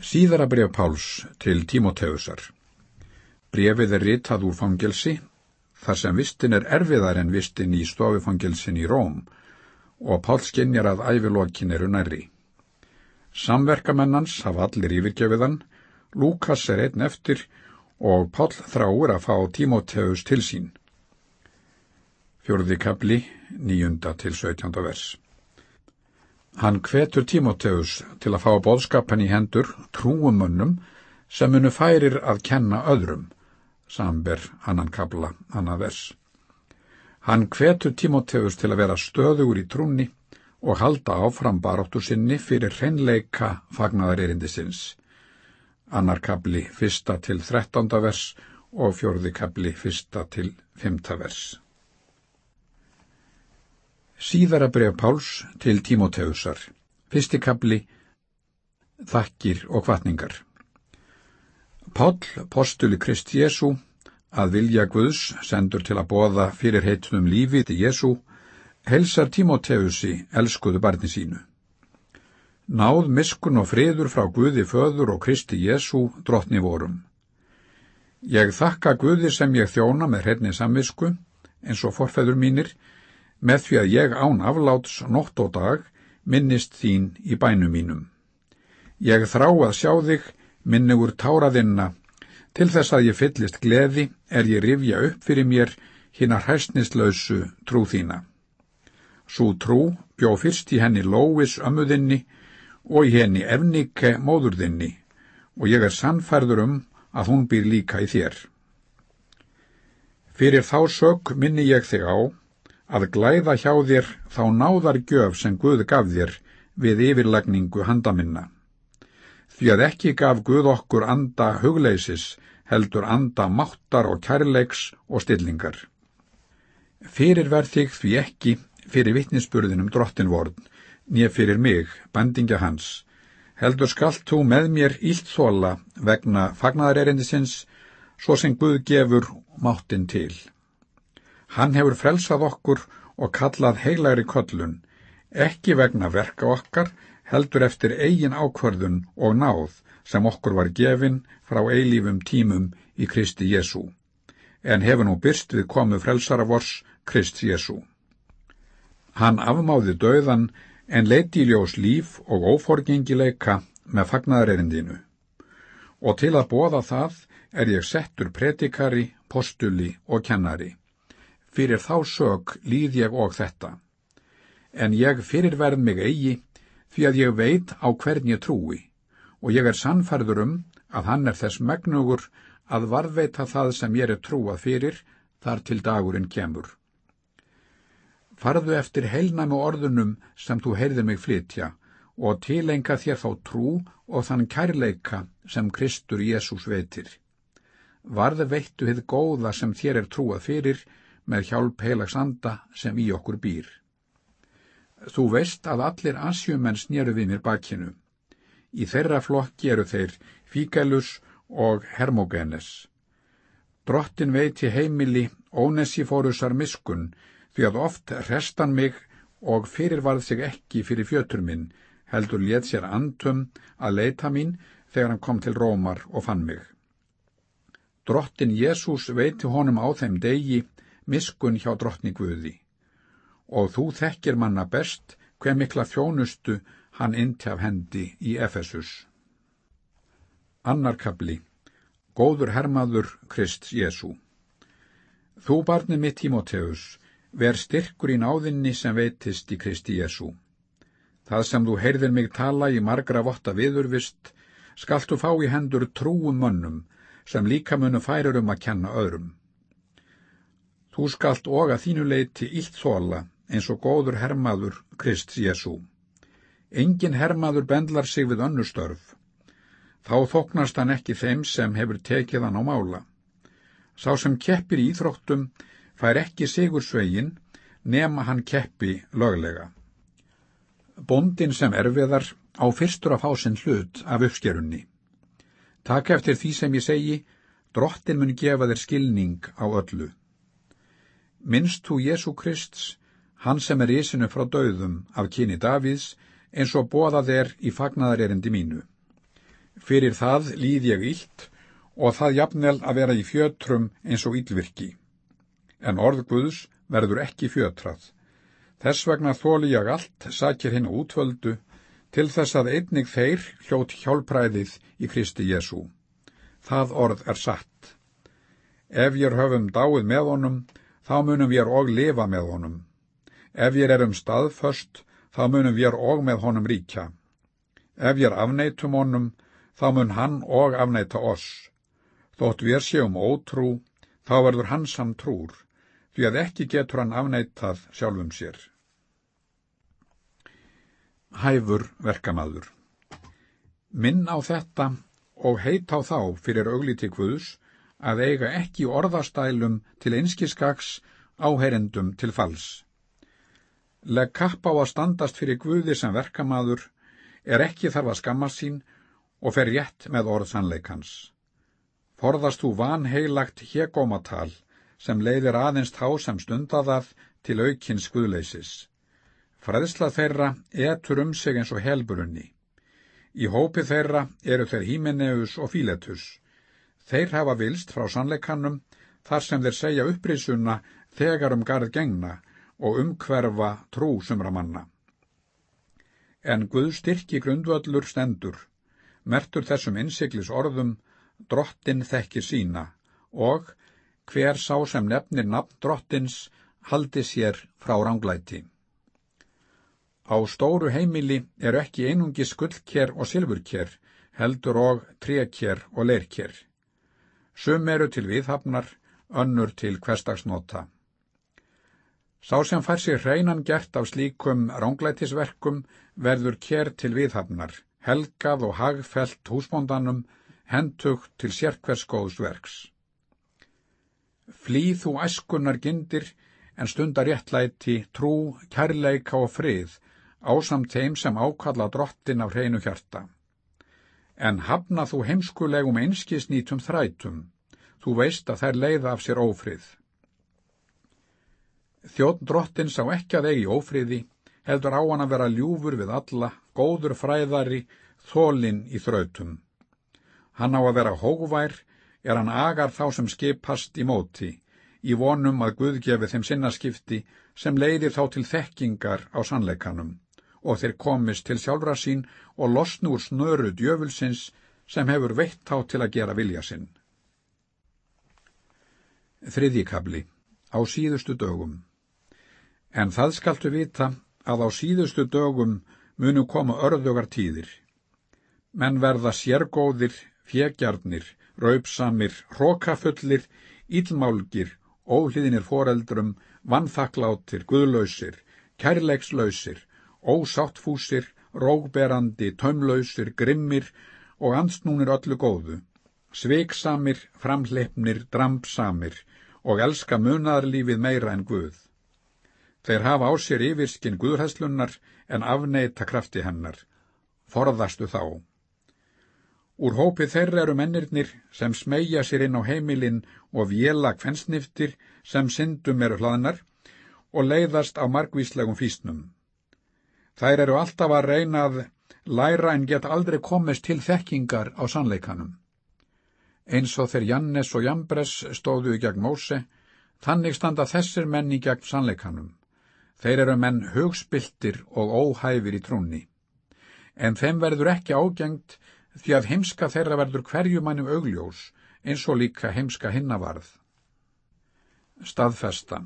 Síðara bref Páls til Tímoteusar. Brefið er ritað úr fangelsi, þar sem vistin er erfiðar en vistin í stofufangelsin í Róm og Pál skinnjar að ævilokin eru nærri. Samverkamennans hafa allir yfirgjöfiðan, Lúkas er einn eftir og Pál þráur að fá Tímoteus til sín. Fjörði kapli, nýjunda til sögtjönda vers. Hann hvetur Tímoteus til að fá bóðskapan í hendur trúumönnum sem munu færir að kenna öðrum, samber annan kabla, annan vers. Hann hvetur Tímoteus til að vera stöðugur í trúni og halda áfram baróttu sinni fyrir hreinleika fagnadarerindisins. Annar kabli fyrsta til þrettánda vers og fjörði kabli fyrsta til fymta vers. Síðara bref Páls til Tímoteusar. Fyrsti kapli Þakkir og kvartningar. Pál, postuli Krist Jésu, að vilja Guðs, sendur til að boða fyrir heitunum lífið Jésu, helsar Tímoteusi elskuðu barni sínu. Náð miskun og friður frá Guði föður og Kristi Jésu drottni vorum. Ég þakka Guði sem ég þjóna með hrenni samvisku, eins og forfæður mínir, með því að ég án afláts nótt og dag minnist þín í bænum mínum. Ég þrá að sjá þig, minni úr táraðinna, til þess að ég fyllist gleði er ég rifja upp fyrir mér hinn að hæstnislausu trú þína. Sú trú bjó fyrst í henni Lóis ömmuðinni og í henni Efnike móðurðinni og ég er sannfærður um að hún býr líka í þér. Fyrir þá sök minni ég þig á að glæða hjá þér þá náðar gjöf sem Guð gaf þér við yfirlagningu handaminna. Því að ekki gaf Guð okkur anda hugleysis, heldur anda máttar og kærleiks og stillingar. Fyrir verð þig því ekki fyrir vittnisspurðinum drottinvorn, nýja fyrir mig, bandingja hans, heldur skallt þú með mér íltþóla vegna fagnadarerindisins, svo sem Guð gefur máttin til. Hann hefur frelsað okkur og kallað heilagri kollun, ekki vegna verka okkar, heldur eftir eigin ákvörðun og náð sem okkur var gefin frá eilífum tímum í Kristi Jésu, en hefur nú byrst við komu frelsara vors Krist Jésu. Hann afmáði döðan en leiti í ljós líf og óforgengileika með fagnaðarerindinu. Og til að bóða það er ég settur predikari, postuli og kennari fyrir þá sög líð ég og þetta. En ég fyrirverð mig eigi, því að ég veit á hvern ég trúi, og ég er sannfærður um að hann er þess megnugur að varðveita það sem ég er trúað fyrir, þar til dagurinn kemur. Farðu eftir heilnæmu orðunum sem þú heyrðir mig flytja, og tilenga þér þá trú og þann kærleika sem Kristur Jésús veitir. Varðu veittu hið góða sem þér er trúað fyrir, með hjálp heilags anda sem í okkur býr. Þú veist að allir asjumenn snýru við mér bakinu. Í þeirra flokki eru þeir Fíkelus og Hermogenes. Drottin veiti heimili ónesi fórusar miskun því að oft restan mig og fyrirvarð sig ekki fyrir fjötur minn, heldur létt sér andum að leita mín þegar hann kom til Rómar og fann mig. Drottin Jésús veiti honum á þeim degi miskun hjá drottni Guði. Og þú þekkir manna best hver mikla þjónustu hann intjaf hendi í Efesus. Annar kabli Góður hermaður Krist Jésu Þú barni mitt Tímoteus, ver styrkur í náðinni sem veitist í Kristi Jésu. Það sem þú heyrðir mig tala í margra votta viðurvist, skaltu fá í hendur trúum mönnum, sem líka munu færir um að kenna öðrum. Þú skalt og að þínu leiti illt þóla eins og góður hermaður Krist Jésu. Engin hermaður bendlar sig við önnustörf. Þá þoknast hann ekki þeim sem hefur tekið hann á mála. Sá sem keppir í íþróttum fær ekki sigur svegin nema hann keppi löglega. Bondin sem erfiðar á fyrstur að fá sinn hlut af uppskerunni. Takk eftir því sem ég segi, drottin mun gefa þér skilning á öllu. Minnst þú Jésu Krists, hann sem er ísinu frá döðum af kyni Davíðs, eins og bóðað er í fagnadarerindi mínu. Fyrir það líð ég illt og það jafnvel að vera í fjötrum eins og illvirki. En orð Guðs verður ekki fjötrað. Þess vegna þóli ég allt, sakir hinn útvöldu, til þess að einnig þeir hljótt hjálpræðið í Kristi Jésu. Það orð er satt. Ef ég höfum dáið með honum, þá munum við og lifa með honum. Ef ég erum staðföst, þá munum við og með honum ríkja. Ef ég afneitum honum, þá mun hann og afneita oss. Þótt við séum ótrú, þá verður hann samt trúr, því að ekki getur hann afneitað sjálfum sér. Hæfur verkamaður Minn á þetta og heit á þá fyrir auglíti Guðs að eiga ekki orðastælum til einskiskaks áherendum til fals. Legg kapp á að standast fyrir Guði sem verkamaður er ekki þarf að skamma sín og fer rétt með orð sannleikans. Forðast þú vanheilagt hegómatal sem leiðir aðeins þá sem stundadað til aukins guðleisis. Fræðsla þeirra etur um sig eins og helburunni. Í hópi þeirra eru þeir Hímeneus og Fíletus. Þeir hafa vilst frá sannleikanum þar sem þeir segja upprisuna þegar um garð gengna og umhverfa trú sumra manna. En Guð styrki grundvöllur stendur, mertur þessum innsiklis orðum, drottin þekkir sína og hver sá sem nefnir nafn drottins haldi sér frá ránglæti. Á stóru heimili eru ekki einungi skullker og silfurker, heldur og trekjer og leirker. Sum eru til viðhafnar, önnur til hverstagsnota. Sá sem fær sér hreinan gert af slíkum ránglætisverkum verður kér til viðhafnar, helgað og hagfelt húsbóndanum, hentugt til sérkverskóðsverks. Flýð þú æskunar gindir, en stundar réttlæti, trú, kærleika og frið, ásamt þeim sem ákalla drottin af hreinu hjarta en hafna þú heimskulegum einskisnýtum þrætum, þú veist að þær leiða af sér ófrið. Þjótt drottin sá ekki að eigi ófriði, heldur á hann að vera ljúfur við alla, góður fræðari, þólinn í þrautum. Hann á að vera hógvær, er hann agar þá sem skipast í móti, í vonum að Guð gefi þeim sinnaskipti sem leiðir þá til þekkingar á sannleikanum og þeir komist til sjálfra sín og losnu úr snöru djöfulsins sem hefur veitt þá til að gera vilja sinn. Þriðjikabli Á síðustu dögum En það skaltu vita að á síðustu dögum munu koma örðugar tíðir. Menn verða sérgóðir, fjegjarnir, raupsamir, hrókafullir, ílmálgir, óhliðinir foreldrum, vannþakklátir, guðlausir, kærleikslausir, ósáttfúsir, rógberandi, taumlausir, grimmir og ansnúnir öllu góðu, sveiksamir, framleipnir, drampsamir og elska munaðarlífið meira en Guð. Þeir hafa á sér yfirskinn Guðræslunar en afneita krafti hennar. Forðastu þá. Úr hópi þeirra eru mennirnir sem smegja sér inn á heimilinn og vjela kvensniftir sem syndum eru hlaðnar og leiðast á margvíslegum físnum. Þær eru alltaf að reyna að læra en geta aldrei komist til þekkingar á sannleikanum. Eins og þeir Jannes og Jambres stóðu í gegn Móse, þannig standa þessir menn í gegn sannleikanum. Þeir eru menn hugspiltir og óhæfir í trúnni. En þeim verður ekki ágengt því að heimska þeirra verður hverjumannum augljós, eins og líka heimska hinnavarð. Staðfesta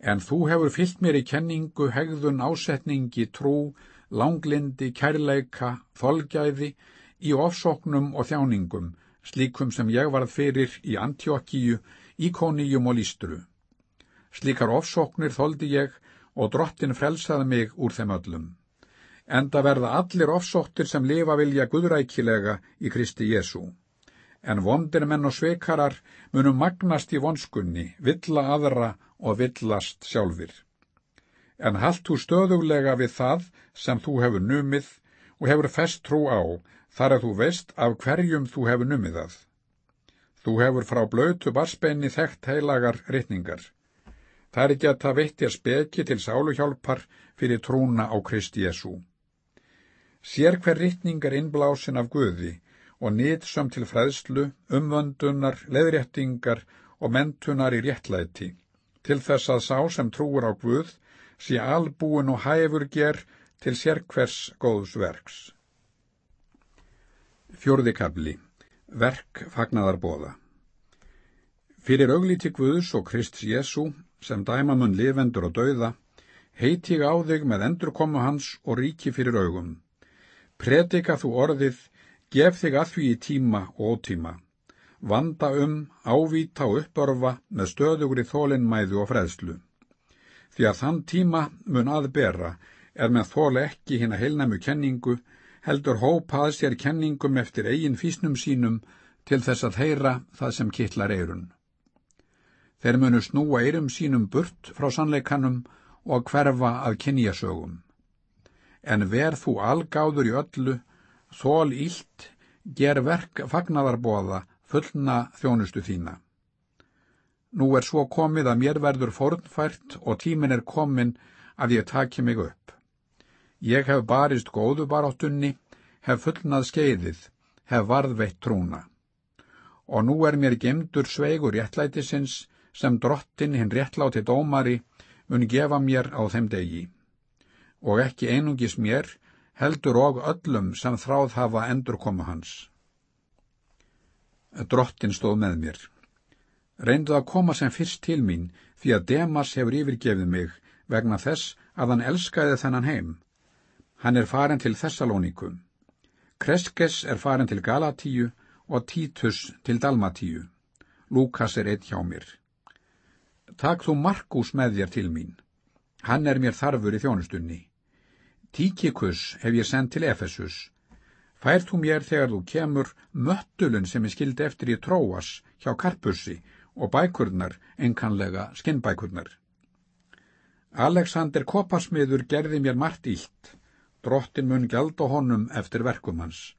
En þú hefur fyllt mér í kenningu, hegðun, ásetningi, trú, langlindi, kærleika, þolgæði, í ofsóknum og þjáningum, slíkum sem ég varð fyrir í Antjókíu, Íkoníum og Lístru. Slíkar ofsóknir þoldi ég og drottin frelsaði mig úr þeim öllum. Enda verða allir ofsóttir sem lifa vilja guðrækilega í Kristi Jésu. En vondir menn og sveikarar munum magnast í vonskunni, villa aðra og villast sjálfur. En halt þú stöðuglega við það sem þú hefur numið og hefur fest trú á, þar að þú veist af hverjum þú hefur numið það. Þú hefur frá blötu barspenni þekkt heilagar rytningar. Það er ekki að það veitti að speki til sáluhjálpar fyrir trúna á Kristi Jésu. Sér hver rytningar innblásin af Guði og nýtsum til fræðslu, umvöndunar, leðréttingar og mentunar í réttlæti, til þess að sá sem trúur á Guð sé albúin og hæfur ger til sérkvers góðs verks. Fjörði kabli Verk fagnaðarbóða Fyrir auglíti Guðs og Krist Jésu, sem dæma mun lifendur og dauða, heiti ég á þig með endurkomu hans og ríki fyrir augum. Predika þú orðið, gef þig að því í tíma og ótíma. Vanda um, ávíta og uppörfa með stöðugri þólinnmæðu og freðslu. Því að þann tíma mun aðbera er með þóla ekki hinn að heilnæmu kenningu, heldur hópað sér kenningum eftir eigin físnum sínum til þess að heyra það sem kittlar eirun. Þeir munu snúa eirum sínum burt frá sannleikanum og hverfa að kynjasögum. En verð þú algáður í öllu, þól ílt, ger verk fagnadarbóða fullna þjónustu þína. Nú er svo komið að mér verður fornfært og tímin er komin að ég taki mig upp. Ég hef barist góðu baráttunni, hef fullnað skeiðið, hef varðveitt trúna. Og nú er mér gemdur sveigur réttlætisins, sem drottin hinn réttláti dómari mun gefa mér á þeim degi. Og ekki einungis mér, heldur og öllum sem þráð hafa endur koma hans. Drottin stóð með mér. Reyndu að koma sem fyrst til mín, því að Demas hefur yfirgefið mig vegna þess að hann elskaði þennan heim. Hann er farin til Thessalónikum. Kreskes er farin til Galatíu og Títus til Dalmatíu. Lúkas er eitt hjá mér. Takk þú Markus með þér til mín. Hann er mér þarfur í þjónustunni. Tíkikus hef ég sendt til Efesus. Fær þú mér þegar þú kemur möttulun sem ég skildi eftir í Tróas hjá Karpussi og bækurnar, enkanlega skinnbækurnar. Alexander Kopasmiður gerði mér margt ílt. Drottin mun gjald á honum eftir verkum hans.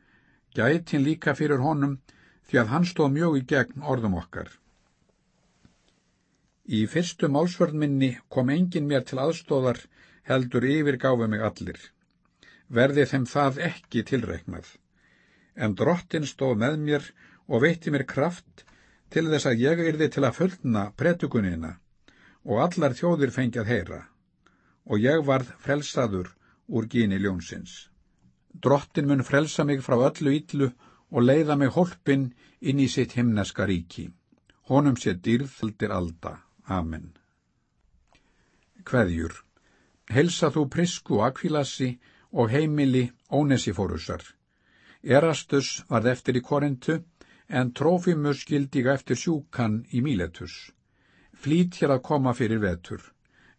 Gætin líka fyrir honum því að hann stóð mjög í gegn orðum okkar. Í fyrstu málsvörnminni kom engin mér til aðstóðar heldur yfirgáfu mig allir. Verði þeim það ekki tilreiknað. En drottin stóð með mér og veitti mér kraft til þess að ég yrði til að fullna pretugunina og allar þjóðir fengjað heyra. Og ég varð frelsaður úr gíni ljónsins. Drottin mun frelsa mig frá öllu yllu og leiða mig holpin inn í sitt himneska ríki. Honum sé dýrðaldir alda. Amen. Kveðjur. Helsa þú prisku Akvílassi og heimili Ónesifórusar. Erastus varð eftir í Korintu, en Trófimus skildiga eftir sjúkan í Míletus. Flýt hér að koma fyrir vetur.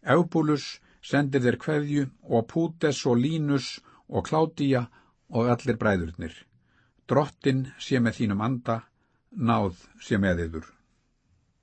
Eubulus sendir þeir kveðju og Pútes og Línus og Kládía og allir bræðurnir. Drottin sé með þínum anda, náð sé með yður.